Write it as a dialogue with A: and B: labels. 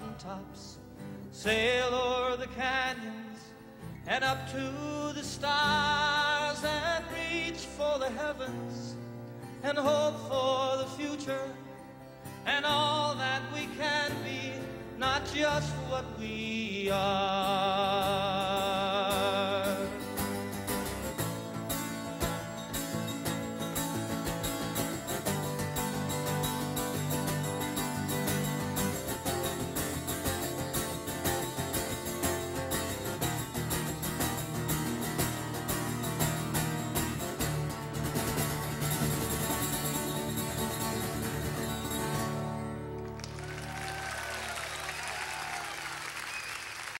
A: mountaintops, sail o'er the canyons, and up to the stars, and reach for the heavens, and hope for the future, and all that we can be, not just what we are.